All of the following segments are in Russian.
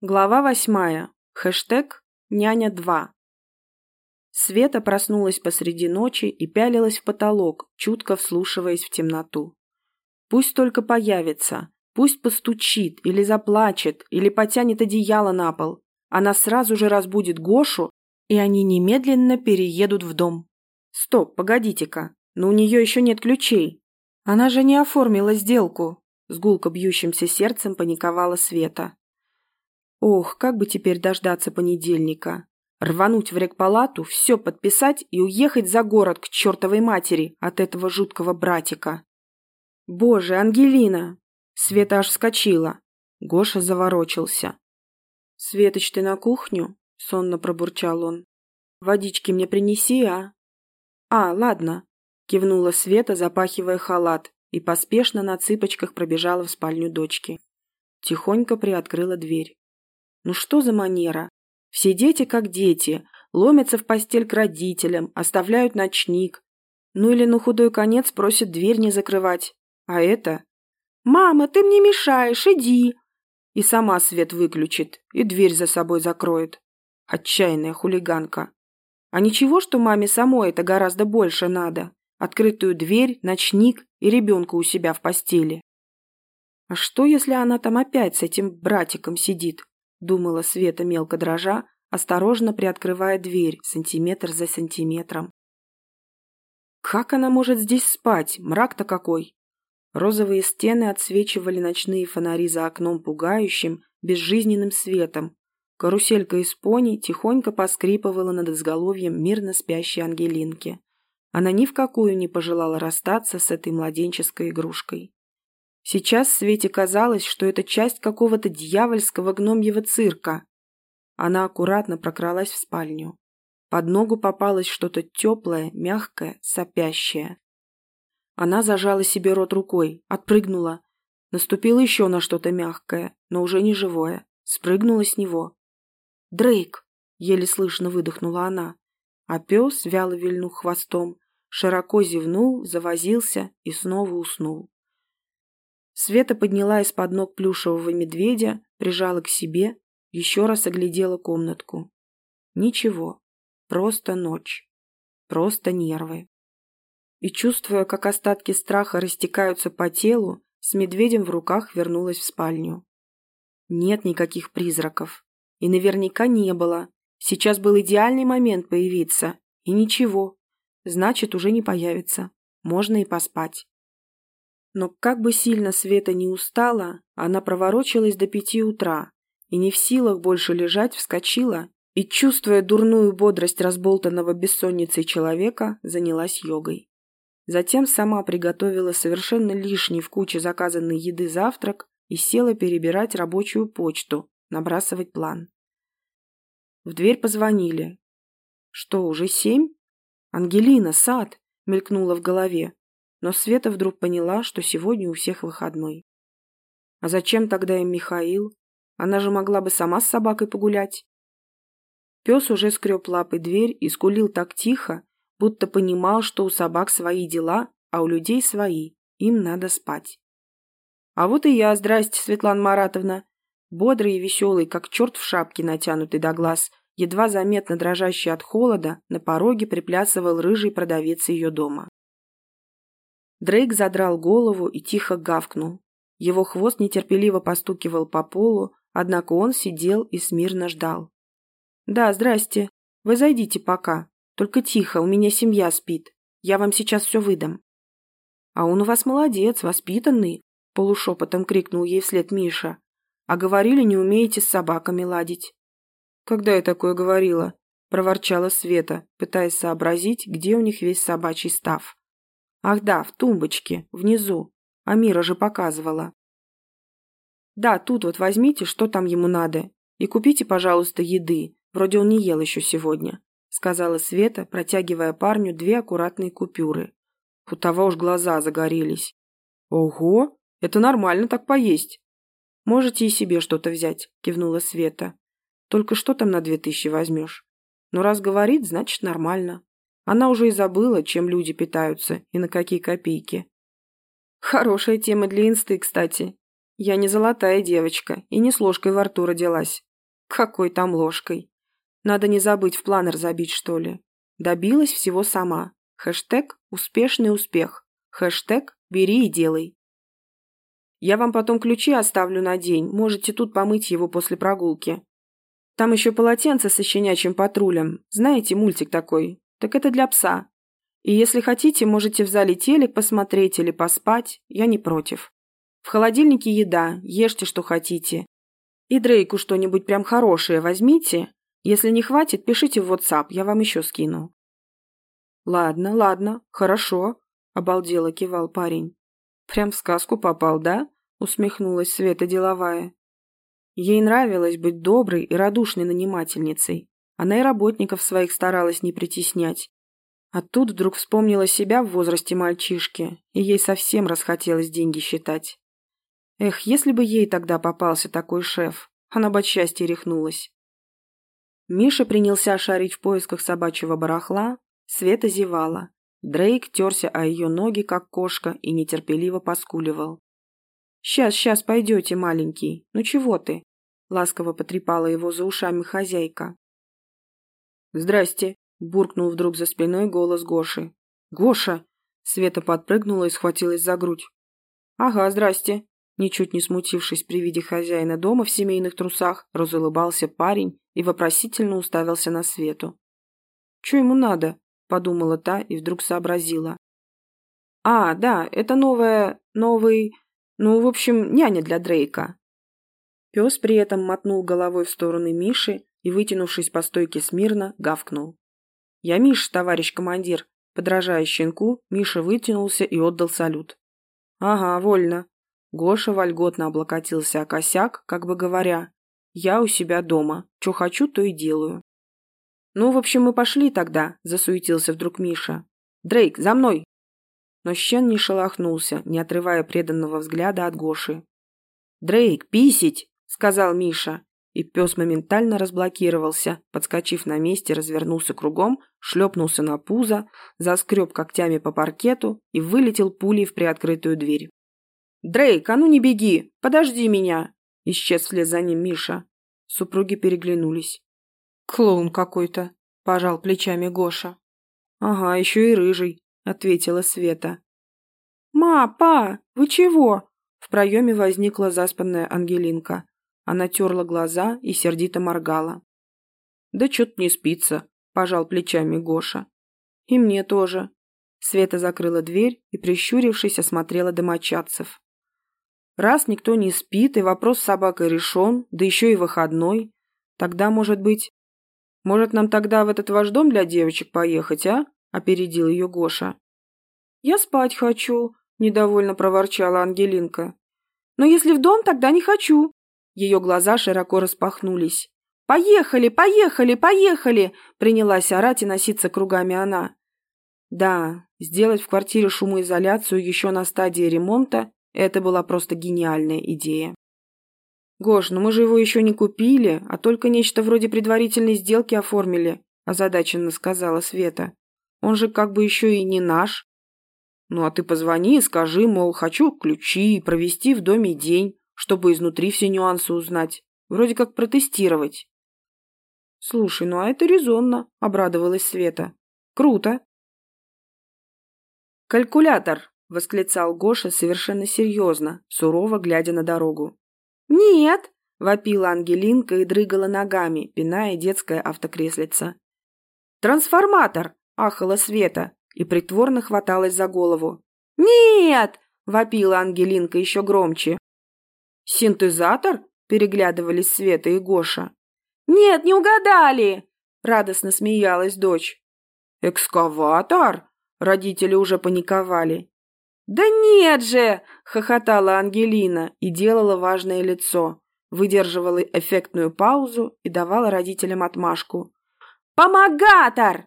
Глава восьмая. Хэштег «Няня-2». Света проснулась посреди ночи и пялилась в потолок, чутко вслушиваясь в темноту. Пусть только появится, пусть постучит, или заплачет, или потянет одеяло на пол. Она сразу же разбудит Гошу, и они немедленно переедут в дом. Стоп, погодите-ка, но у нее еще нет ключей. Она же не оформила сделку. С гулко бьющимся сердцем паниковала Света. Ох, как бы теперь дождаться понедельника. Рвануть в рекпалату, все подписать и уехать за город к чертовой матери от этого жуткого братика. Боже, Ангелина! Света аж вскочила. Гоша заворочился. «Светоч, ты на кухню?» — сонно пробурчал он. «Водички мне принеси, а?» «А, ладно», — кивнула Света, запахивая халат, и поспешно на цыпочках пробежала в спальню дочки. Тихонько приоткрыла дверь. Ну что за манера? Все дети как дети, ломятся в постель к родителям, оставляют ночник. Ну или на худой конец просят дверь не закрывать. А это... «Мама, ты мне мешаешь, иди!» И сама свет выключит, и дверь за собой закроет. Отчаянная хулиганка. А ничего, что маме самой это гораздо больше надо. Открытую дверь, ночник и ребенка у себя в постели. А что, если она там опять с этим братиком сидит? Думала Света мелко дрожа, осторожно приоткрывая дверь сантиметр за сантиметром. Как она может здесь спать? Мрак-то какой! Розовые стены отсвечивали ночные фонари за окном пугающим, безжизненным светом. Каруселька из пони тихонько поскрипывала над изголовьем мирно спящей Ангелинки. Она ни в какую не пожелала расстаться с этой младенческой игрушкой. Сейчас Свете казалось, что это часть какого-то дьявольского гномьего цирка. Она аккуратно прокралась в спальню. Под ногу попалось что-то теплое, мягкое, сопящее. Она зажала себе рот рукой, отпрыгнула. Наступила еще на что-то мягкое, но уже не живое. Спрыгнула с него. «Дрейк!» — еле слышно выдохнула она. А пес, вяло вильнув хвостом, широко зевнул, завозился и снова уснул. Света подняла из-под ног плюшевого медведя, прижала к себе, еще раз оглядела комнатку. Ничего, просто ночь, просто нервы. И, чувствуя, как остатки страха растекаются по телу, с медведем в руках вернулась в спальню. Нет никаких призраков. И наверняка не было. Сейчас был идеальный момент появиться. И ничего. Значит, уже не появится. Можно и поспать. Но как бы сильно Света не устала, она проворочилась до пяти утра и не в силах больше лежать вскочила и, чувствуя дурную бодрость разболтанного бессонницей человека, занялась йогой. Затем сама приготовила совершенно лишний в куче заказанной еды завтрак и села перебирать рабочую почту, набрасывать план. В дверь позвонили. «Что, уже семь?» «Ангелина, сад!» — мелькнула в голове. Но Света вдруг поняла, что сегодня у всех выходной. А зачем тогда им Михаил? Она же могла бы сама с собакой погулять. Пес уже скреб лапой дверь и скулил так тихо, будто понимал, что у собак свои дела, а у людей свои. Им надо спать. А вот и я, здрасте, Светлана Маратовна. Бодрый и веселый, как черт в шапке, натянутый до глаз, едва заметно дрожащий от холода, на пороге приплясывал рыжий продавец ее дома. Дрейк задрал голову и тихо гавкнул. Его хвост нетерпеливо постукивал по полу, однако он сидел и смирно ждал. «Да, здрасте. Вы зайдите пока. Только тихо, у меня семья спит. Я вам сейчас все выдам». «А он у вас молодец, воспитанный», — полушепотом крикнул ей вслед Миша. «А говорили, не умеете с собаками ладить». «Когда я такое говорила?» — проворчала Света, пытаясь сообразить, где у них весь собачий став. Ах да, в тумбочке, внизу. Амира же показывала. Да, тут вот возьмите, что там ему надо. И купите, пожалуйста, еды. Вроде он не ел еще сегодня, сказала Света, протягивая парню две аккуратные купюры. У того уж глаза загорелись. Ого, это нормально так поесть. Можете и себе что-то взять, кивнула Света. Только что там на две тысячи возьмешь? Ну, раз говорит, значит нормально. Она уже и забыла, чем люди питаются и на какие копейки. Хорошая тема для инсты, кстати. Я не золотая девочка и не с ложкой во рту родилась, Какой там ложкой? Надо не забыть в планер забить, что ли. Добилась всего сама. Хэштег «Успешный успех». Хэштег «Бери и делай». Я вам потом ключи оставлю на день, можете тут помыть его после прогулки. Там еще полотенце со щенячьим патрулем. Знаете, мультик такой. Так это для пса. И если хотите, можете в зале телек посмотреть или поспать. Я не против. В холодильнике еда, ешьте, что хотите. И Дрейку что-нибудь прям хорошее возьмите. Если не хватит, пишите в WhatsApp, я вам еще скину. Ладно, ладно, хорошо, обалдело кивал парень. Прям в сказку попал, да? Усмехнулась Света деловая. Ей нравилось быть доброй и радушной нанимательницей. Она и работников своих старалась не притеснять. А тут вдруг вспомнила себя в возрасте мальчишки, и ей совсем расхотелось деньги считать. Эх, если бы ей тогда попался такой шеф, она бы от счастья рехнулась. Миша принялся шарить в поисках собачьего барахла, Света зевала. Дрейк терся о ее ноги, как кошка, и нетерпеливо поскуливал. «Сейчас, сейчас пойдете, маленький. Ну чего ты?» Ласково потрепала его за ушами хозяйка. «Здрасте», — буркнул вдруг за спиной голос Гоши. «Гоша!» — Света подпрыгнула и схватилась за грудь. «Ага, здрасте!» Ничуть не смутившись при виде хозяина дома в семейных трусах, разулыбался парень и вопросительно уставился на Свету. «Че ему надо?» — подумала та и вдруг сообразила. «А, да, это новая... новый... ну, в общем, няня для Дрейка». Пес при этом мотнул головой в сторону Миши и, вытянувшись по стойке смирно, гавкнул. «Я Миш, товарищ командир». Подражая щенку, Миша вытянулся и отдал салют. «Ага, вольно». Гоша вольготно облокотился о косяк, как бы говоря, «Я у себя дома. Что хочу, то и делаю». «Ну, в общем, мы пошли тогда», – засуетился вдруг Миша. «Дрейк, за мной!» Но Щен не шелохнулся, не отрывая преданного взгляда от Гоши. «Дрейк, писить!» – сказал Миша. И пес моментально разблокировался, подскочив на месте, развернулся кругом, шлепнулся на пузо, заскреб когтями по паркету и вылетел пулей в приоткрытую дверь. «Дрейк, а ну не беги! Подожди меня!» Исчез вслед за ним Миша. Супруги переглянулись. «Клоун какой-то», – пожал плечами Гоша. «Ага, еще и рыжий», – ответила Света. «Ма, па, вы чего?» В проеме возникла заспанная Ангелинка. Она терла глаза и сердито моргала. «Да что-то не спится», – пожал плечами Гоша. «И мне тоже». Света закрыла дверь и, прищурившись, осмотрела домочадцев. «Раз никто не спит, и вопрос с собакой решен, да еще и выходной, тогда, может быть, может, нам тогда в этот ваш дом для девочек поехать, а?» – опередил ее Гоша. «Я спать хочу», – недовольно проворчала Ангелинка. «Но если в дом, тогда не хочу». Ее глаза широко распахнулись. «Поехали, поехали, поехали!» – принялась орать и носиться кругами она. Да, сделать в квартире шумоизоляцию еще на стадии ремонта – это была просто гениальная идея. «Гош, ну мы же его еще не купили, а только нечто вроде предварительной сделки оформили», озадаченно сказала Света. «Он же как бы еще и не наш». «Ну а ты позвони и скажи, мол, хочу ключи и провести в доме день, чтобы изнутри все нюансы узнать. Вроде как протестировать». «Слушай, ну а это резонно», — обрадовалась Света. «Круто». «Калькулятор!» — восклицал Гоша совершенно серьезно, сурово глядя на дорогу. «Нет!» – вопила Ангелинка и дрыгала ногами, пиная детское автокреслица. «Трансформатор!» – ахала Света и притворно хваталась за голову. «Нет!» – вопила Ангелинка еще громче. «Синтезатор?» – переглядывались Света и Гоша. «Нет, не угадали!» – радостно смеялась дочь. «Экскаватор?» – родители уже паниковали. «Да нет же!» – хохотала Ангелина и делала важное лицо, выдерживала эффектную паузу и давала родителям отмашку. «Помогатор!»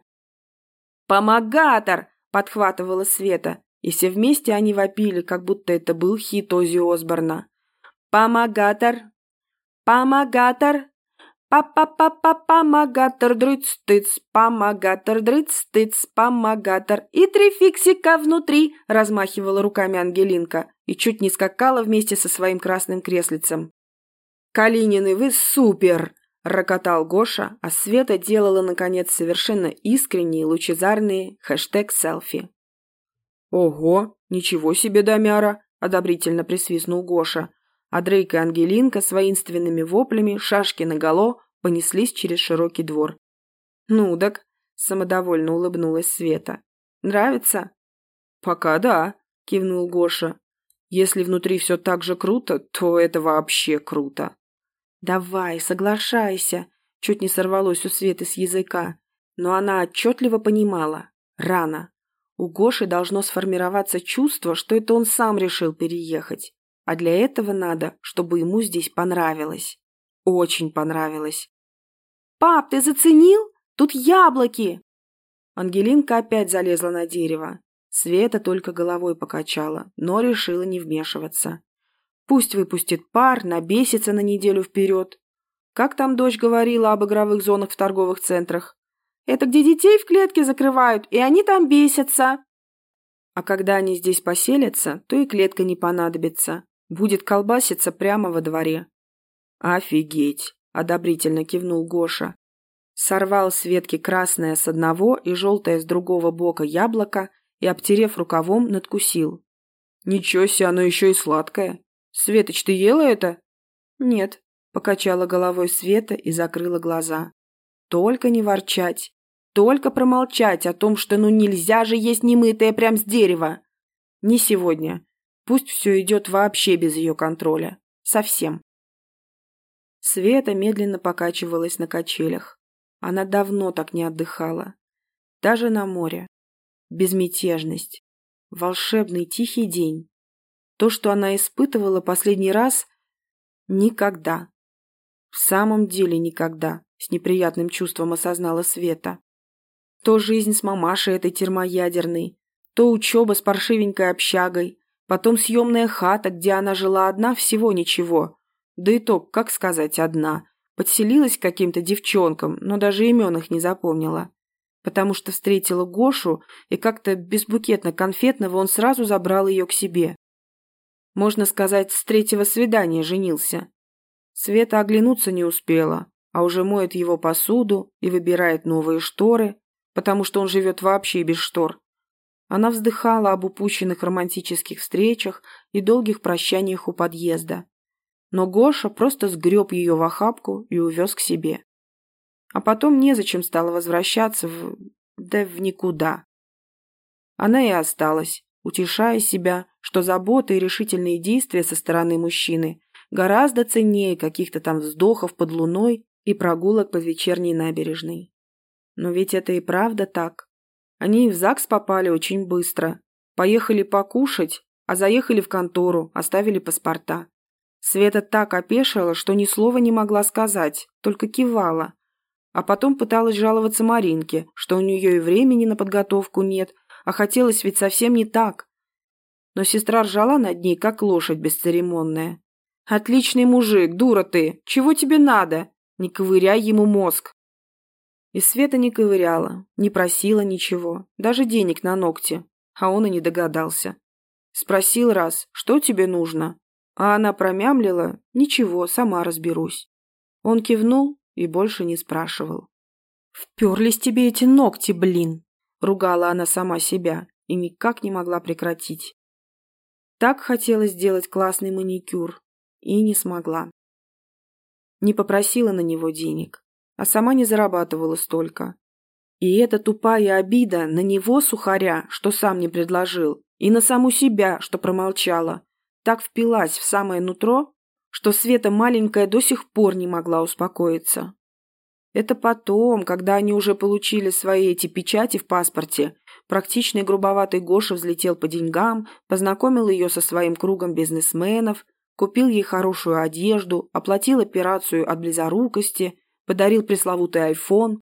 «Помогатор!» – подхватывала Света, и все вместе они вопили, как будто это был хит Ози Осборна. «Помогатор! Помогатор! Па-па-па-па-помогатор, дрыц-тыц, помогатор, дрыц-тыц, помогатор. И три фиксика внутри, размахивала руками Ангелинка и чуть не скакала вместе со своим красным креслицем. «Калинины, вы супер!» — рокотал Гоша, а Света делала, наконец, совершенно искренние, лучезарные хэштег селфи. «Ого, ничего себе, домяра!» — одобрительно присвистнул Гоша, а Дрейк и Ангелинка с воинственными воплями, шашки наголо, понеслись через широкий двор. «Ну так», — самодовольно улыбнулась Света. «Нравится?» «Пока да», — кивнул Гоша. «Если внутри все так же круто, то это вообще круто». «Давай, соглашайся», — чуть не сорвалось у Светы с языка. Но она отчетливо понимала. Рано. У Гоши должно сформироваться чувство, что это он сам решил переехать. А для этого надо, чтобы ему здесь понравилось. Очень понравилось. «Пап, ты заценил? Тут яблоки!» Ангелинка опять залезла на дерево. Света только головой покачала, но решила не вмешиваться. Пусть выпустит пар, набесится на неделю вперед. Как там дочь говорила об игровых зонах в торговых центрах? Это где детей в клетке закрывают, и они там бесятся. А когда они здесь поселятся, то и клетка не понадобится. Будет колбаситься прямо во дворе. Офигеть, одобрительно кивнул Гоша. Сорвал с ветки красное с одного и желтое с другого бока яблоко и, обтерев рукавом, надкусил. «Ничего себе, оно еще и сладкое. Светоч, ты ела это?» «Нет», — покачала головой Света и закрыла глаза. «Только не ворчать. Только промолчать о том, что ну нельзя же есть немытое прям с дерева. Не сегодня. Пусть все идет вообще без ее контроля. Совсем». Света медленно покачивалась на качелях. Она давно так не отдыхала. Даже на море. Безмятежность. Волшебный тихий день. То, что она испытывала последний раз, никогда. В самом деле никогда, с неприятным чувством осознала Света. То жизнь с мамашей этой термоядерной, то учеба с паршивенькой общагой, потом съемная хата, где она жила одна всего ничего. Да и то, как сказать, одна. Подселилась к каким-то девчонкам, но даже имен их не запомнила. Потому что встретила Гошу, и как-то без букетно-конфетного он сразу забрал ее к себе. Можно сказать, с третьего свидания женился. Света оглянуться не успела, а уже моет его посуду и выбирает новые шторы, потому что он живет вообще без штор. Она вздыхала об упущенных романтических встречах и долгих прощаниях у подъезда. Но Гоша просто сгреб ее в охапку и увез к себе. А потом незачем стало возвращаться в... да в никуда. Она и осталась, утешая себя, что забота и решительные действия со стороны мужчины гораздо ценнее каких-то там вздохов под луной и прогулок по вечерней набережной. Но ведь это и правда так. Они и в ЗАГС попали очень быстро. Поехали покушать, а заехали в контору, оставили паспорта. Света так опешила, что ни слова не могла сказать, только кивала. А потом пыталась жаловаться Маринке, что у нее и времени на подготовку нет, а хотелось ведь совсем не так. Но сестра ржала над ней, как лошадь бесцеремонная. «Отличный мужик, дура ты! Чего тебе надо? Не ковыряй ему мозг!» И Света не ковыряла, не просила ничего, даже денег на ногти, а он и не догадался. Спросил раз, что тебе нужно, а она промямлила, ничего, сама разберусь. Он кивнул и больше не спрашивал. «Вперлись тебе эти ногти, блин!» Ругала она сама себя и никак не могла прекратить. Так хотела сделать классный маникюр и не смогла. Не попросила на него денег, а сама не зарабатывала столько. И эта тупая обида на него, сухаря, что сам не предложил, и на саму себя, что промолчала, так впилась в самое нутро, что Света маленькая до сих пор не могла успокоиться. Это потом, когда они уже получили свои эти печати в паспорте, практичный грубоватый Гоша взлетел по деньгам, познакомил ее со своим кругом бизнесменов, купил ей хорошую одежду, оплатил операцию от близорукости, подарил пресловутый айфон,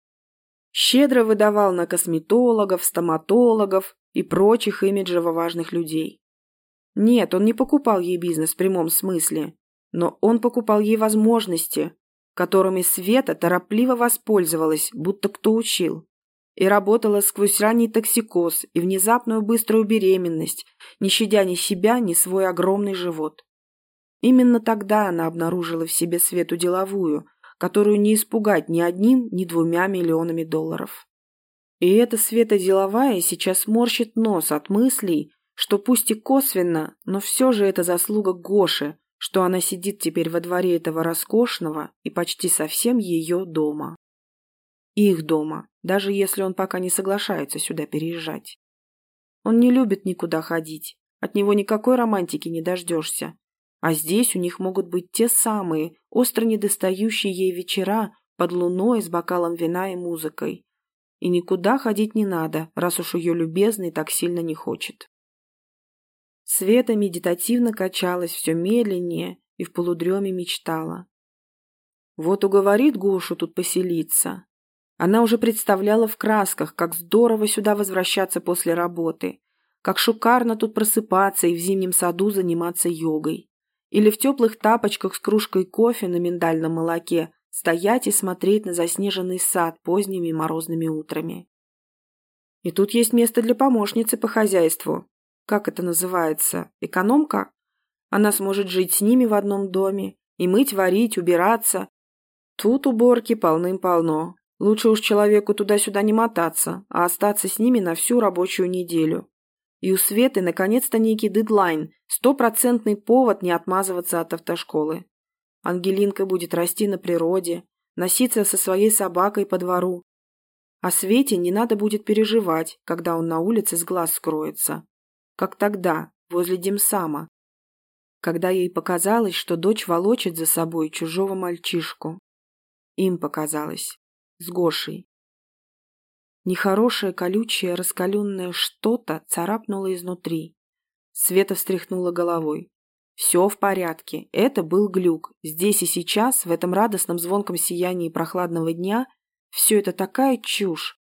щедро выдавал на косметологов, стоматологов и прочих имиджево важных людей. Нет, он не покупал ей бизнес в прямом смысле, но он покупал ей возможности, которыми Света торопливо воспользовалась, будто кто учил. И работала сквозь ранний токсикоз и внезапную быструю беременность, не щадя ни себя, ни свой огромный живот. Именно тогда она обнаружила в себе Свету деловую, которую не испугать ни одним, ни двумя миллионами долларов. И эта Света деловая сейчас морщит нос от мыслей, что пусть и косвенно, но все же это заслуга Гоши, что она сидит теперь во дворе этого роскошного и почти совсем ее дома. Их дома, даже если он пока не соглашается сюда переезжать. Он не любит никуда ходить, от него никакой романтики не дождешься. А здесь у них могут быть те самые, остро недостающие ей вечера под луной с бокалом вина и музыкой. И никуда ходить не надо, раз уж ее любезный так сильно не хочет. Света медитативно качалась все медленнее и в полудреме мечтала. Вот уговорит Гошу тут поселиться. Она уже представляла в красках, как здорово сюда возвращаться после работы, как шикарно тут просыпаться и в зимнем саду заниматься йогой. Или в теплых тапочках с кружкой кофе на миндальном молоке стоять и смотреть на заснеженный сад поздними морозными утрами. И тут есть место для помощницы по хозяйству, как это называется, экономка? Она сможет жить с ними в одном доме, и мыть, варить, убираться. Тут уборки полным-полно. Лучше уж человеку туда-сюда не мотаться, а остаться с ними на всю рабочую неделю. И у Светы наконец-то некий дедлайн, стопроцентный повод не отмазываться от автошколы. Ангелинка будет расти на природе, носиться со своей собакой по двору. А Свете не надо будет переживать, когда он на улице с глаз скроется как тогда, возле Димсама, когда ей показалось, что дочь волочит за собой чужого мальчишку. Им показалось. С Гошей. Нехорошее, колючее, раскаленное что-то царапнуло изнутри. Света встряхнула головой. Все в порядке. Это был глюк. Здесь и сейчас, в этом радостном звонком сиянии прохладного дня, все это такая чушь.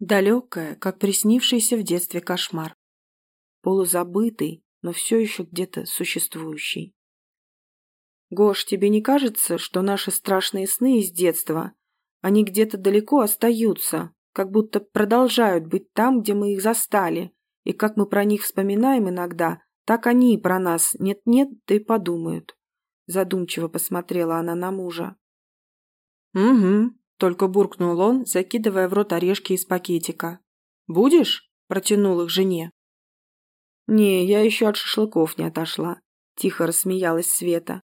Далекая, как приснившийся в детстве кошмар полузабытый, но все еще где-то существующий. Гош, тебе не кажется, что наши страшные сны из детства, они где-то далеко остаются, как будто продолжают быть там, где мы их застали, и как мы про них вспоминаем иногда, так они и про нас нет-нет, да и подумают. Задумчиво посмотрела она на мужа. «Угу», — только буркнул он, закидывая в рот орешки из пакетика. «Будешь?» — протянул их жене. «Не, я еще от шашлыков не отошла», – тихо рассмеялась Света.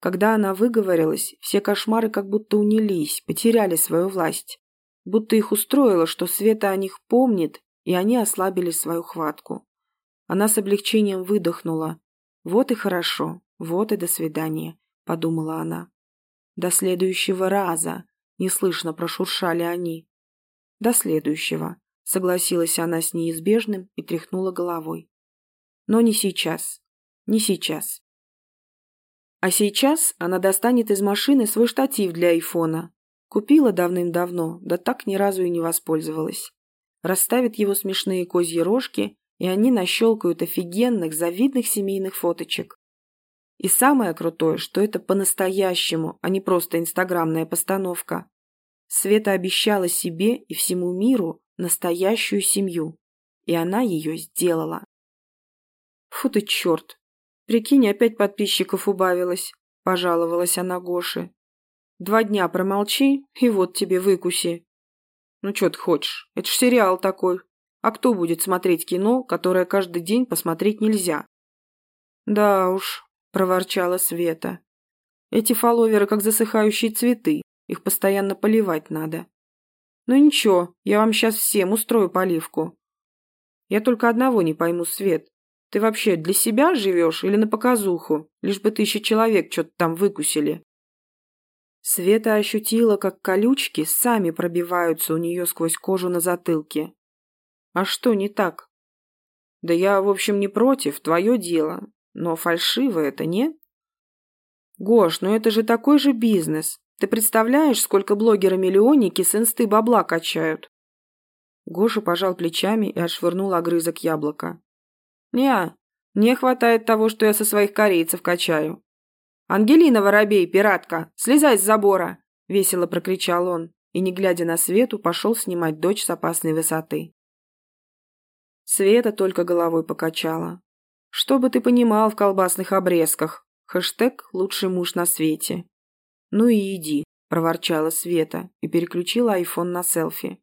Когда она выговорилась, все кошмары как будто унились, потеряли свою власть. Будто их устроило, что Света о них помнит, и они ослабили свою хватку. Она с облегчением выдохнула. «Вот и хорошо, вот и до свидания», – подумала она. «До следующего раза», – неслышно прошуршали они. «До следующего», – согласилась она с неизбежным и тряхнула головой. Но не сейчас. Не сейчас. А сейчас она достанет из машины свой штатив для айфона. Купила давным-давно, да так ни разу и не воспользовалась. Расставит его смешные козьи рожки, и они нащелкают офигенных, завидных семейных фоточек. И самое крутое, что это по-настоящему, а не просто инстаграмная постановка. Света обещала себе и всему миру настоящую семью, и она ее сделала. Фу ты черт! Прикинь, опять подписчиков убавилось, пожаловалась она Гоше. Два дня промолчи, и вот тебе выкуси. Ну что ты хочешь? Это ж сериал такой. А кто будет смотреть кино, которое каждый день посмотреть нельзя? Да уж, проворчала Света. Эти фолловеры как засыхающие цветы, их постоянно поливать надо. Ну ничего, я вам сейчас всем устрою поливку. Я только одного не пойму, Свет. Ты вообще для себя живешь или на показуху, лишь бы тысяча человек что-то там выкусили?» Света ощутила, как колючки сами пробиваются у нее сквозь кожу на затылке. «А что не так?» «Да я, в общем, не против, твое дело. Но фальшиво это, не?» «Гош, ну это же такой же бизнес. Ты представляешь, сколько блогеры-миллионники с инсты бабла качают?» Гоша пожал плечами и отшвырнул огрызок яблока. «Не, не хватает того, что я со своих корейцев качаю». «Ангелина Воробей, пиратка, слезай с забора!» — весело прокричал он и, не глядя на Свету, пошел снимать дочь с опасной высоты. Света только головой покачала. «Что бы ты понимал в колбасных обрезках? Хэштег «Лучший муж на свете». Ну и иди. – проворчала Света и переключила айфон на селфи.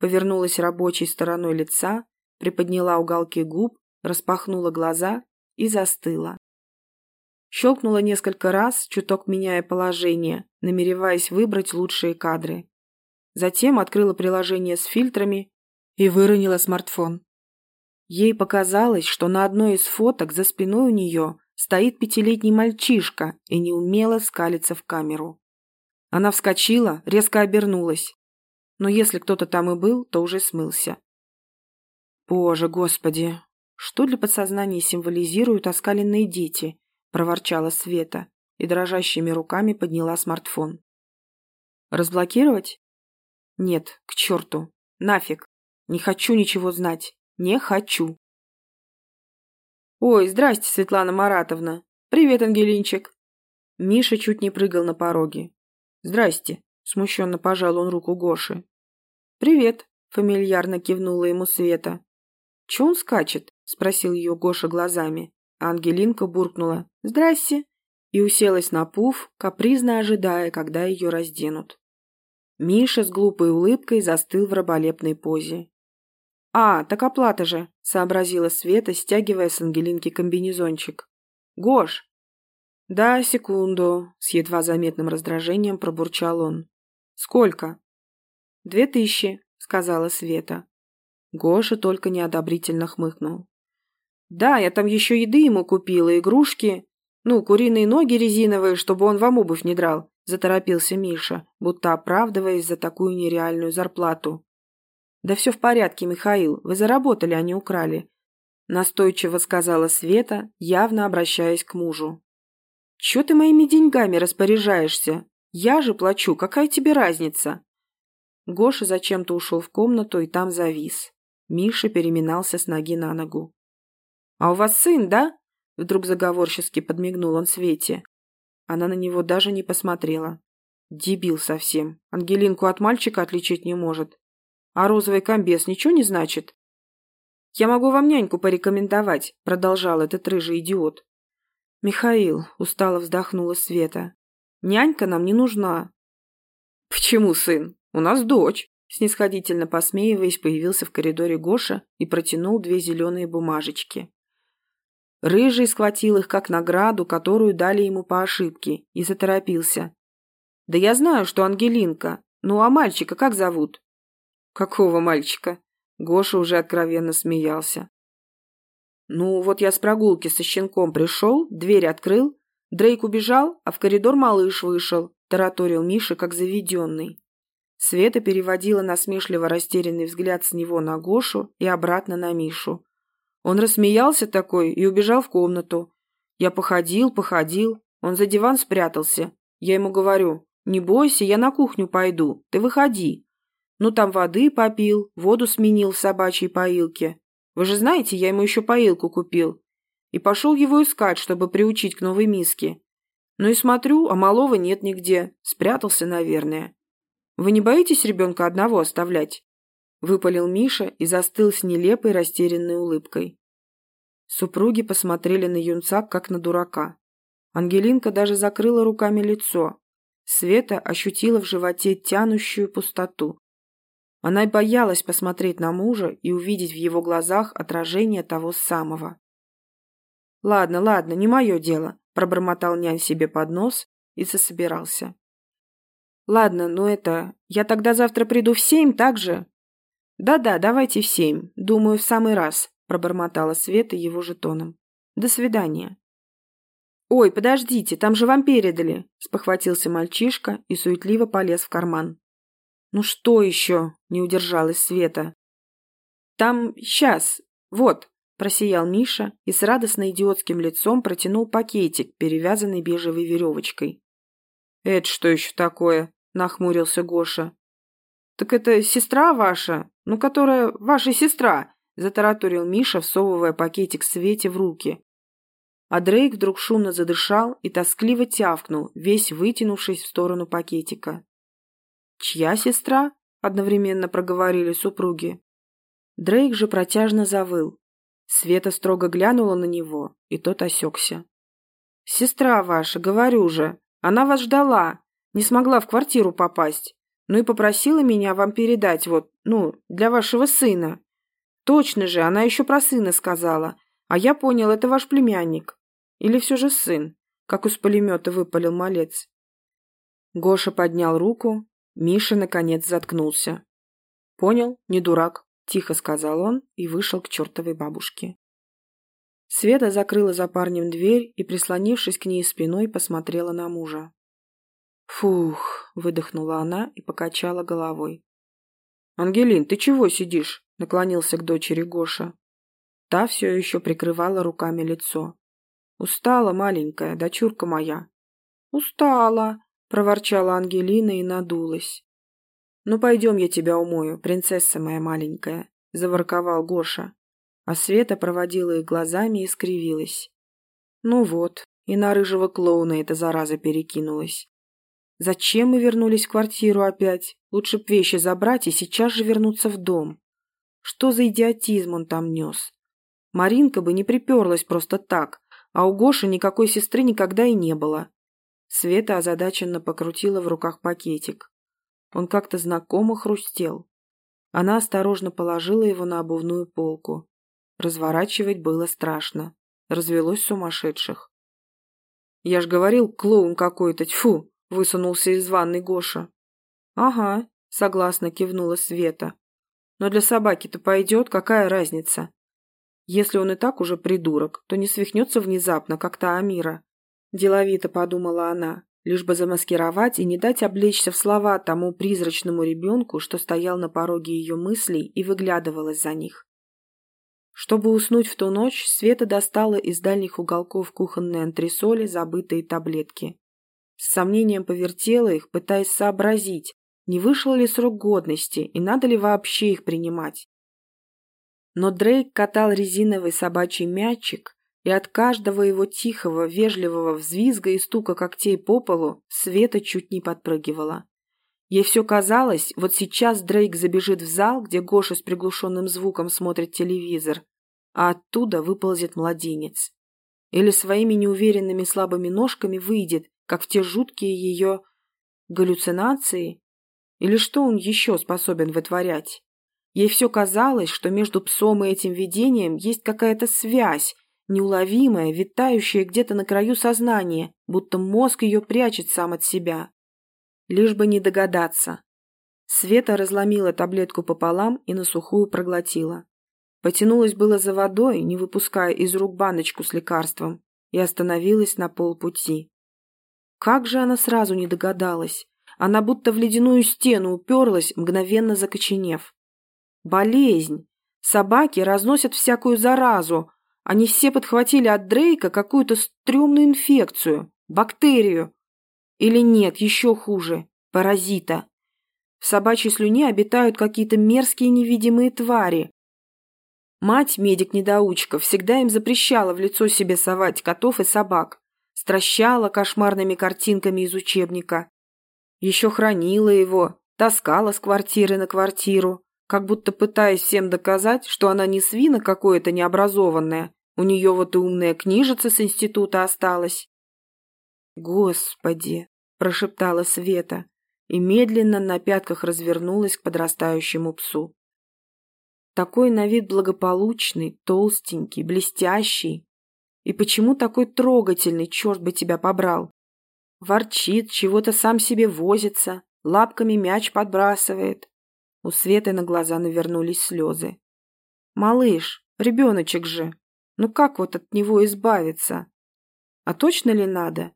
Повернулась рабочей стороной лица, приподняла уголки губ, распахнула глаза и застыла. Щелкнула несколько раз, чуток меняя положение, намереваясь выбрать лучшие кадры. Затем открыла приложение с фильтрами и выронила смартфон. Ей показалось, что на одной из фоток за спиной у нее стоит пятилетний мальчишка и неумело скалится в камеру. Она вскочила, резко обернулась. Но если кто-то там и был, то уже смылся. «Боже, господи! Что для подсознания символизируют оскаленные дети?» – проворчала Света и дрожащими руками подняла смартфон. «Разблокировать?» «Нет, к черту! Нафиг! Не хочу ничего знать! Не хочу!» «Ой, здрасте, Светлана Маратовна! Привет, Ангелинчик!» Миша чуть не прыгал на пороге. «Здрасте!» – смущенно пожал он руку Гоши. «Привет!» – фамильярно кивнула ему Света. «Че он скачет?» – спросил ее Гоша глазами. Ангелинка буркнула «Здрасте!» и уселась на пуф, капризно ожидая, когда ее разденут. Миша с глупой улыбкой застыл в раболепной позе. «А, так оплата же!» – сообразила Света, стягивая с Ангелинки комбинезончик. «Гош, «Да, секунду», — с едва заметным раздражением пробурчал он. «Сколько?» «Две тысячи», — сказала Света. Гоша только неодобрительно хмыкнул. «Да, я там еще еды ему купила, игрушки. Ну, куриные ноги резиновые, чтобы он вам обувь не драл», — заторопился Миша, будто оправдываясь за такую нереальную зарплату. «Да все в порядке, Михаил, вы заработали, а не украли», — настойчиво сказала Света, явно обращаясь к мужу. «Чё ты моими деньгами распоряжаешься? Я же плачу, какая тебе разница?» Гоша зачем-то ушел в комнату и там завис. Миша переминался с ноги на ногу. «А у вас сын, да?» Вдруг заговорчески подмигнул он Свете. Она на него даже не посмотрела. Дебил совсем. Ангелинку от мальчика отличить не может. А розовый комбез ничего не значит? «Я могу вам няньку порекомендовать», — продолжал этот рыжий идиот. «Михаил», — устало вздохнула Света, — «нянька нам не нужна». «Почему, сын? У нас дочь», — снисходительно посмеиваясь, появился в коридоре Гоша и протянул две зеленые бумажечки. Рыжий схватил их как награду, которую дали ему по ошибке, и заторопился. «Да я знаю, что Ангелинка. Ну а мальчика как зовут?» «Какого мальчика?» Гоша уже откровенно смеялся. Ну, вот я с прогулки со щенком пришел, дверь открыл, Дрейк убежал, а в коридор малыш вышел, тараторил Миша, как заведенный. Света переводила насмешливо растерянный взгляд с него на Гошу и обратно на Мишу. Он рассмеялся такой и убежал в комнату. Я походил, походил, он за диван спрятался. Я ему говорю, не бойся, я на кухню пойду, ты выходи. Ну, там воды попил, воду сменил в собачьей поилке. Вы же знаете, я ему еще поилку купил. И пошел его искать, чтобы приучить к новой миске. Ну и смотрю, а малого нет нигде. Спрятался, наверное. Вы не боитесь ребенка одного оставлять?» Выпалил Миша и застыл с нелепой растерянной улыбкой. Супруги посмотрели на юнца, как на дурака. Ангелинка даже закрыла руками лицо. Света ощутила в животе тянущую пустоту. Она боялась посмотреть на мужа и увидеть в его глазах отражение того самого. «Ладно, ладно, не мое дело», – пробормотал нянь себе под нос и засобирался. «Ладно, ну это... Я тогда завтра приду в семь, так же?» «Да-да, давайте в семь. Думаю, в самый раз», – пробормотала Света его жетоном. «До свидания». «Ой, подождите, там же вам передали», – спохватился мальчишка и суетливо полез в карман. «Ну что еще?» – не удержалась Света. «Там... сейчас... вот!» – просиял Миша и с радостно идиотским лицом протянул пакетик, перевязанный бежевой веревочкой. «Это что еще такое?» – нахмурился Гоша. «Так это сестра ваша? Ну, которая ваша сестра!» – затараторил Миша, всовывая пакетик Свете в руки. А Дрейк вдруг шумно задышал и тоскливо тявкнул, весь вытянувшись в сторону пакетика. «Чья сестра?» – одновременно проговорили супруги. Дрейк же протяжно завыл. Света строго глянула на него, и тот осекся. «Сестра ваша, говорю же, она вас ждала. Не смогла в квартиру попасть. Ну и попросила меня вам передать вот, ну, для вашего сына. Точно же, она еще про сына сказала. А я понял, это ваш племянник. Или все же сын, как из пулемета выпалил малец. Гоша поднял руку, Миша, наконец, заткнулся. «Понял, не дурак», — тихо сказал он и вышел к чертовой бабушке. Света закрыла за парнем дверь и, прислонившись к ней спиной, посмотрела на мужа. «Фух!» — выдохнула она и покачала головой. «Ангелин, ты чего сидишь?» — наклонился к дочери Гоша. Та все еще прикрывала руками лицо. «Устала, маленькая, дочурка моя». «Устала!» — проворчала Ангелина и надулась. «Ну, пойдем, я тебя умою, принцесса моя маленькая», — заворковал Гоша а Света проводила их глазами и скривилась. Ну вот, и на рыжего клоуна эта зараза перекинулась. Зачем мы вернулись в квартиру опять? Лучше б вещи забрать и сейчас же вернуться в дом. Что за идиотизм он там нес? Маринка бы не приперлась просто так, а у Гоши никакой сестры никогда и не было. Света озадаченно покрутила в руках пакетик. Он как-то знакомо хрустел. Она осторожно положила его на обувную полку. Разворачивать было страшно. Развелось сумасшедших. «Я ж говорил, клоун какой-то, тьфу!» — высунулся из ванной Гоша. «Ага», — согласно кивнула Света. «Но для собаки-то пойдет, какая разница? Если он и так уже придурок, то не свихнется внезапно, как та Амира». Деловито подумала она, лишь бы замаскировать и не дать облечься в слова тому призрачному ребенку, что стоял на пороге ее мыслей и выглядывалась за них. Чтобы уснуть в ту ночь, Света достала из дальних уголков кухонной антресоли забытые таблетки. С сомнением повертела их, пытаясь сообразить, не вышел ли срок годности и надо ли вообще их принимать. Но Дрейк катал резиновый собачий мячик, и от каждого его тихого, вежливого взвизга и стука когтей по полу Света чуть не подпрыгивала. Ей все казалось, вот сейчас Дрейк забежит в зал, где Гоша с приглушенным звуком смотрит телевизор, а оттуда выползет младенец. Или своими неуверенными слабыми ножками выйдет, как в те жуткие ее галлюцинации. Или что он еще способен вытворять? Ей все казалось, что между псом и этим видением есть какая-то связь, неуловимая, витающая где-то на краю сознания, будто мозг ее прячет сам от себя. Лишь бы не догадаться. Света разломила таблетку пополам и на сухую проглотила. Потянулась было за водой, не выпуская из рук баночку с лекарством, и остановилась на полпути. Как же она сразу не догадалась? Она будто в ледяную стену уперлась, мгновенно закоченев. Болезнь. Собаки разносят всякую заразу. Они все подхватили от Дрейка какую-то стрёмную инфекцию, бактерию. Или нет, еще хуже, паразита. В собачьей слюне обитают какие-то мерзкие невидимые твари, Мать, медик-недоучка, всегда им запрещала в лицо себе совать котов и собак, стращала кошмарными картинками из учебника. Еще хранила его, таскала с квартиры на квартиру, как будто пытаясь всем доказать, что она не свина какое-то необразованное, у нее вот и умная книжица с института осталась. «Господи!» – прошептала Света и медленно на пятках развернулась к подрастающему псу. Такой на вид благополучный, толстенький, блестящий. И почему такой трогательный, черт бы тебя побрал? Ворчит, чего-то сам себе возится, лапками мяч подбрасывает. У Светы на глаза навернулись слезы. «Малыш, ребеночек же, ну как вот от него избавиться? А точно ли надо?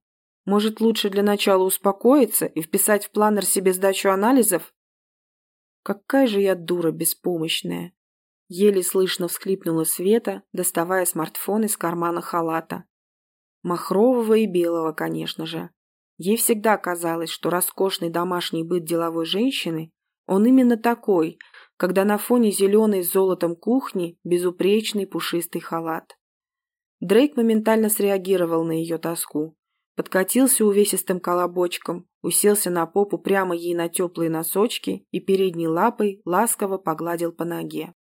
Может, лучше для начала успокоиться и вписать в планер себе сдачу анализов? Какая же я дура беспомощная. Еле слышно всхлипнула Света, доставая смартфон из кармана халата. Махрового и белого, конечно же. Ей всегда казалось, что роскошный домашний быт деловой женщины, он именно такой, когда на фоне зеленой с золотом кухни безупречный пушистый халат. Дрейк моментально среагировал на ее тоску. Подкатился увесистым колобочком, уселся на попу прямо ей на теплые носочки и передней лапой ласково погладил по ноге.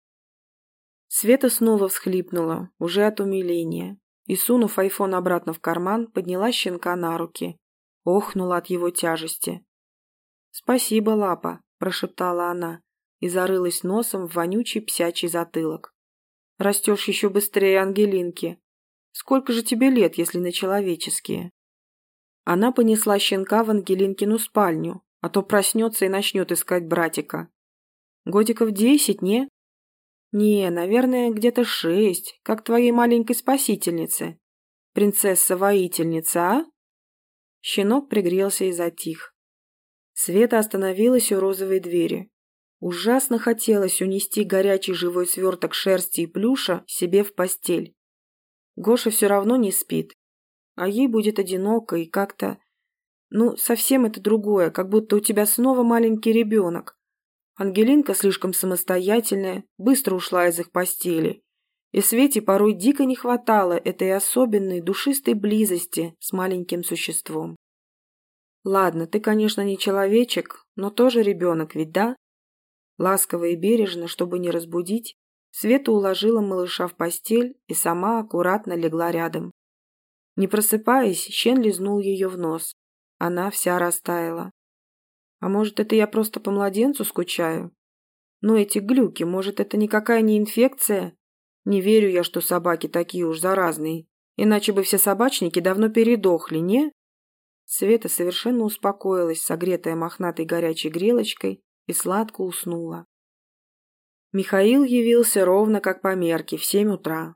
Света снова всхлипнула, уже от умиления, и, сунув айфон обратно в карман, подняла щенка на руки. охнула от его тяжести. «Спасибо, лапа», – прошептала она и зарылась носом в вонючий псячий затылок. «Растешь еще быстрее Ангелинки. Сколько же тебе лет, если на человеческие?» Она понесла щенка в Ангелинкину спальню, а то проснется и начнет искать братика. Годиков десять, не? Не, наверное, где-то шесть, как твоей маленькой спасительнице. Принцесса-воительница, а? Щенок пригрелся и затих. Света остановилась у розовой двери. Ужасно хотелось унести горячий живой сверток шерсти и плюша себе в постель. Гоша все равно не спит, а ей будет одиноко и как-то... Ну, совсем это другое, как будто у тебя снова маленький ребенок. Ангелинка слишком самостоятельная, быстро ушла из их постели. И Свете порой дико не хватало этой особенной душистой близости с маленьким существом. «Ладно, ты, конечно, не человечек, но тоже ребенок ведь, да?» Ласково и бережно, чтобы не разбудить, Света уложила малыша в постель и сама аккуратно легла рядом. Не просыпаясь, Щен лизнул ее в нос. Она вся растаяла. «А может, это я просто по младенцу скучаю? Но эти глюки, может, это никакая не инфекция? Не верю я, что собаки такие уж заразные. Иначе бы все собачники давно передохли, не? Света совершенно успокоилась, согретая мохнатой горячей грелочкой, и сладко уснула. Михаил явился ровно как по мерке, в семь утра.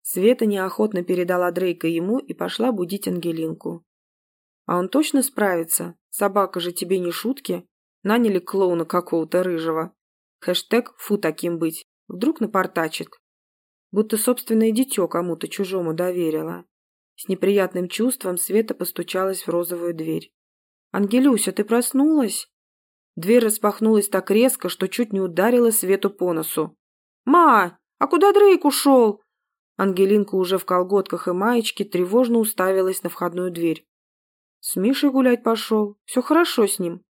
Света неохотно передала Дрейка ему и пошла будить Ангелинку. «А он точно справится? Собака же тебе не шутки. Наняли клоуна какого-то рыжего. Хэштег «фу таким быть». Вдруг напортачит будто собственное дитё кому-то чужому доверила. С неприятным чувством Света постучалась в розовую дверь. «Ангелюся, ты проснулась?» Дверь распахнулась так резко, что чуть не ударила Свету по носу. «Ма, а куда Дрейк ушел?» Ангелинка уже в колготках и маечке тревожно уставилась на входную дверь. «С Мишей гулять пошел. Все хорошо с ним».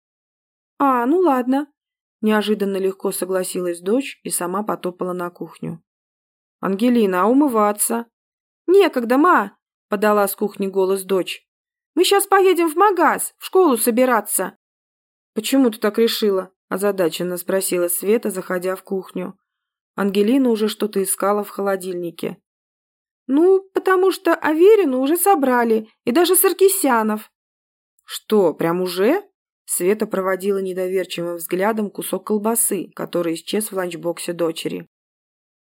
«А, ну ладно». Неожиданно легко согласилась дочь и сама потопала на кухню. «Ангелина, а умываться?» «Некогда, ма!» — подала с кухни голос дочь. «Мы сейчас поедем в магаз, в школу собираться». «Почему ты так решила?» — озадаченно спросила Света, заходя в кухню. Ангелина уже что-то искала в холодильнике. «Ну, потому что Аверину уже собрали, и даже Саркисянов». «Что, прям уже?» Света проводила недоверчивым взглядом кусок колбасы, который исчез в ланчбоксе дочери.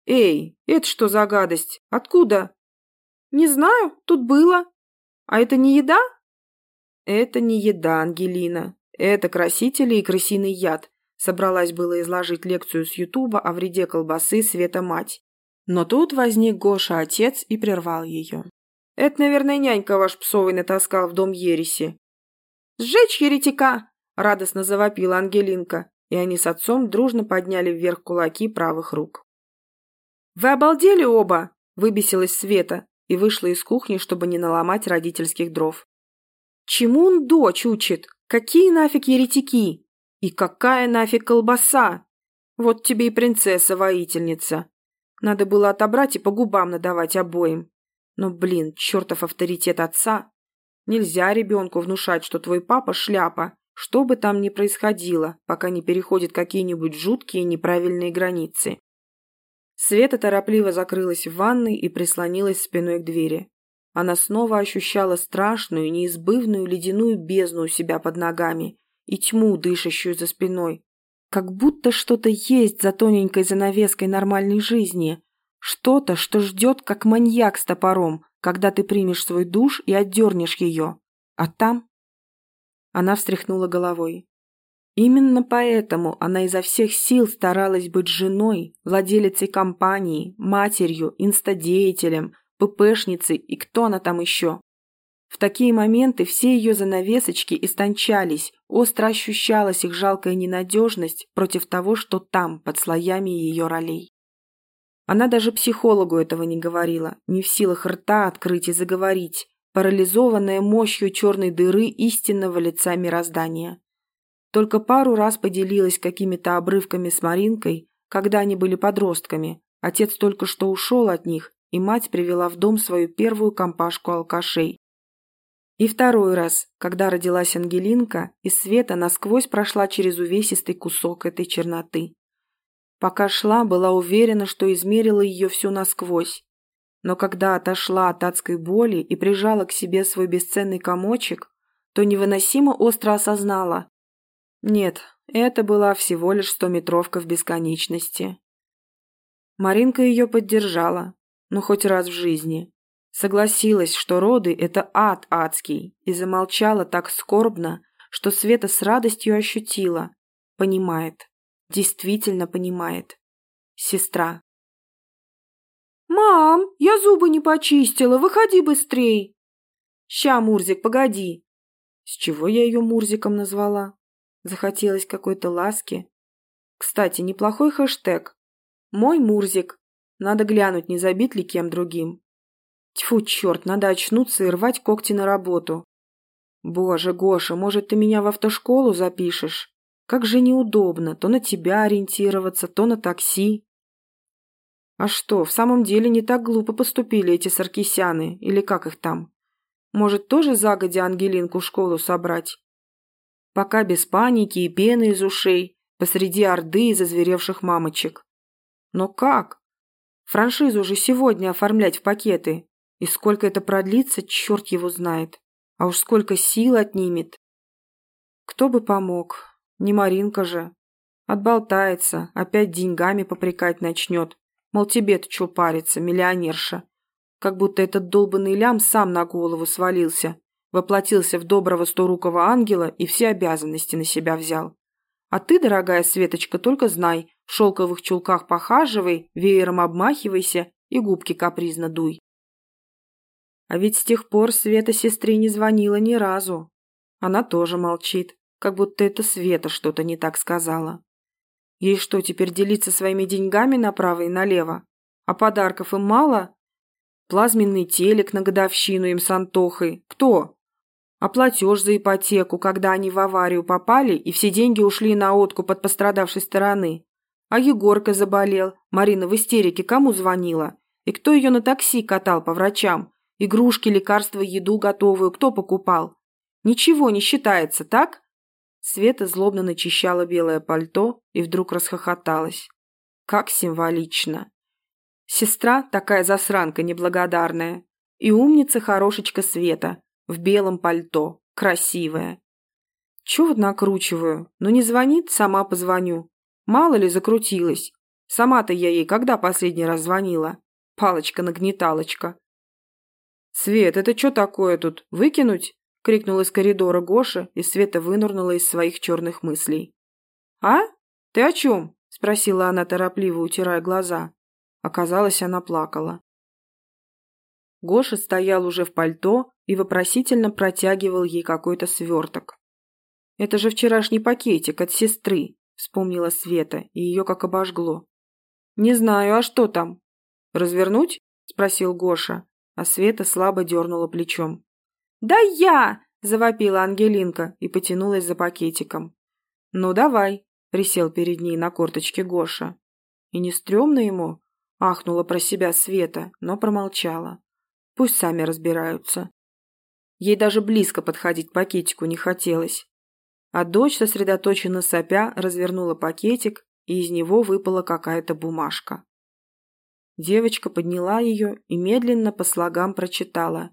«Эй, это что за гадость? Откуда?» «Не знаю, тут было. А это не еда?» «Это не еда, Ангелина. Это красители и крысиный яд», собралась было изложить лекцию с Ютуба о вреде колбасы Света мать. Но тут возник Гоша отец и прервал ее. «Это, наверное, нянька ваш псовый натаскал в дом ереси». «Сжечь еретика!» – радостно завопила Ангелинка, и они с отцом дружно подняли вверх кулаки правых рук. «Вы обалдели оба?» – выбесилась Света и вышла из кухни, чтобы не наломать родительских дров. «Чему он дочь учит? Какие нафиг еретики? И какая нафиг колбаса? Вот тебе и принцесса-воительница. Надо было отобрать и по губам надавать обоим. Но, блин, чертов авторитет отца. Нельзя ребенку внушать, что твой папа шляпа, что бы там ни происходило, пока не переходит какие-нибудь жуткие неправильные границы. Света торопливо закрылась в ванной и прислонилась спиной к двери. Она снова ощущала страшную, неизбывную ледяную бездну у себя под ногами и тьму, дышащую за спиной. Как будто что-то есть за тоненькой занавеской нормальной жизни. Что-то, что ждет, как маньяк с топором, когда ты примешь свой душ и отдернешь ее. А там... Она встряхнула головой. Именно поэтому она изо всех сил старалась быть женой, владелицей компании, матерью, инстадеятелем, ППшницей и кто она там еще. В такие моменты все ее занавесочки истончались, остро ощущалась их жалкая ненадежность против того, что там, под слоями ее ролей. Она даже психологу этого не говорила, не в силах рта открыть и заговорить, парализованная мощью черной дыры истинного лица мироздания. Только пару раз поделилась какими-то обрывками с Маринкой, когда они были подростками. Отец только что ушел от них, и мать привела в дом свою первую компашку алкашей. И второй раз, когда родилась Ангелинка, и Света насквозь прошла через увесистый кусок этой черноты. Пока шла, была уверена, что измерила ее всю насквозь. Но когда отошла от адской боли и прижала к себе свой бесценный комочек, то невыносимо остро осознала. Нет, это была всего лишь стометровка в бесконечности. Маринка ее поддержала, но хоть раз в жизни. Согласилась, что роды – это ад адский, и замолчала так скорбно, что Света с радостью ощутила. Понимает. Действительно понимает. Сестра. «Мам, я зубы не почистила, выходи быстрей!» «Ща, Мурзик, погоди!» С чего я ее Мурзиком назвала? Захотелось какой-то ласки. Кстати, неплохой хэштег. Мой Мурзик. Надо глянуть, не забит ли кем другим. Тьфу, черт, надо очнуться и рвать когти на работу. Боже, Гоша, может, ты меня в автошколу запишешь? Как же неудобно, то на тебя ориентироваться, то на такси. А что, в самом деле не так глупо поступили эти саркисяны, или как их там? Может, тоже загодя Ангелинку в школу собрать? Пока без паники и пены из ушей, посреди орды из озверевших мамочек. Но как? Франшизу же сегодня оформлять в пакеты. И сколько это продлится, черт его знает. А уж сколько сил отнимет. Кто бы помог? Не Маринка же. Отболтается, опять деньгами попрекать начнет. Мол, тебе-то что париться, миллионерша. Как будто этот долбанный лям сам на голову свалился, воплотился в доброго сторукого ангела и все обязанности на себя взял. А ты, дорогая Светочка, только знай, в шелковых чулках похаживай, веером обмахивайся и губки капризно дуй. А ведь с тех пор Света сестре не звонила ни разу. Она тоже молчит, как будто это Света что-то не так сказала. Ей что, теперь делиться своими деньгами направо и налево? А подарков им мало? Плазменный телек на годовщину им с Антохой. Кто? А платеж за ипотеку, когда они в аварию попали и все деньги ушли на откуп от пострадавшей стороны. А Егорка заболел. Марина в истерике кому звонила? И кто ее на такси катал по врачам? Игрушки, лекарства, еду готовую кто покупал? Ничего не считается, так? Света злобно начищала белое пальто и вдруг расхохоталась. Как символично. Сестра такая засранка неблагодарная. И умница хорошечка Света, в белом пальто, красивая. Чего вот накручиваю? Ну не звонит, сама позвоню. Мало ли закрутилась. Сама-то я ей когда последний раз звонила? Палочка-нагнеталочка. «Свет, это что такое тут? Выкинуть?» — крикнул из коридора Гоша, и Света вынырнула из своих черных мыслей. «А? Ты о чем?» — спросила она торопливо, утирая глаза. Оказалось, она плакала. Гоша стоял уже в пальто и вопросительно протягивал ей какой-то сверток. «Это же вчерашний пакетик от сестры», — вспомнила Света, и ее как обожгло. «Не знаю, а что там?» «Развернуть?» — спросил Гоша, а Света слабо дернула плечом. «Да я!» – завопила Ангелинка и потянулась за пакетиком. «Ну давай», – присел перед ней на корточке Гоша. «И не стрёмно ему?» – ахнула про себя Света, но промолчала. «Пусть сами разбираются». Ей даже близко подходить к пакетику не хотелось. А дочь, сосредоточенно сопя, развернула пакетик, и из него выпала какая-то бумажка. Девочка подняла ее и медленно по слогам прочитала.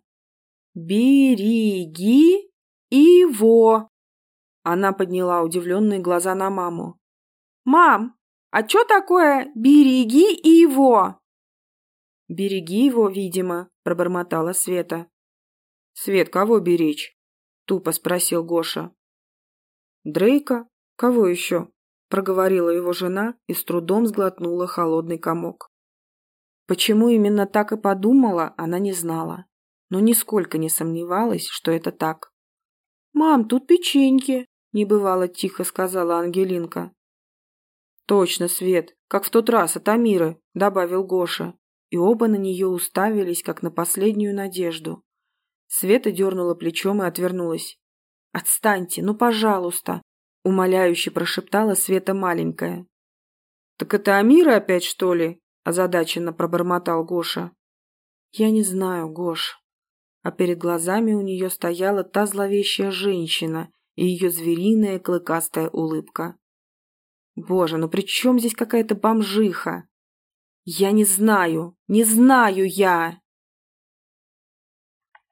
«Береги его!» Она подняла удивленные глаза на маму. «Мам, а что такое «береги его»?» «Береги его, видимо», – пробормотала Света. «Свет, кого беречь?» – тупо спросил Гоша. «Дрейка? Кого еще?» – проговорила его жена и с трудом сглотнула холодный комок. Почему именно так и подумала, она не знала, но нисколько не сомневалась, что это так. «Мам, тут печеньки!» – небывало тихо сказала Ангелинка. «Точно, Свет, как в тот раз от Амиры», – добавил Гоша, и оба на нее уставились, как на последнюю надежду. Света дернула плечом и отвернулась. «Отстаньте, ну, пожалуйста!» – умоляюще прошептала Света маленькая. «Так это Амира опять, что ли?» озадаченно пробормотал Гоша. «Я не знаю, Гош». А перед глазами у нее стояла та зловещая женщина и ее звериная клыкастая улыбка. Боже, ну при чем здесь какая-то бомжиха? Я не знаю, не знаю я!